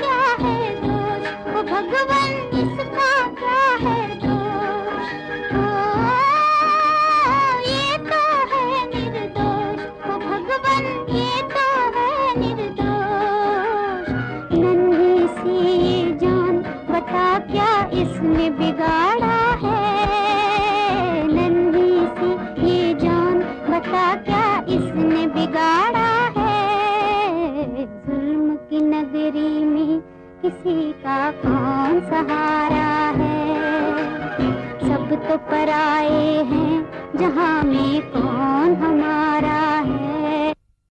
क्या है दोष? भगवान, इसका है तो भगवान तो बता क्या इसने बिगाड़ा है? नन्हे सी ये जान, बता क्या इसने बिगाड़ा नगरी में किसी का कौन सहारा है? सब तो पराए हैं जहाँ में कौन हमारा